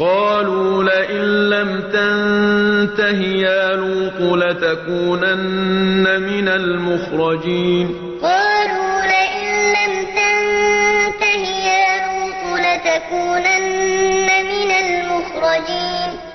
قالوا لئن لم تنته يا لوط لتكونن من المخرجين. قالوا لئن لم تنته يا لوط لتكونن من المخرجين.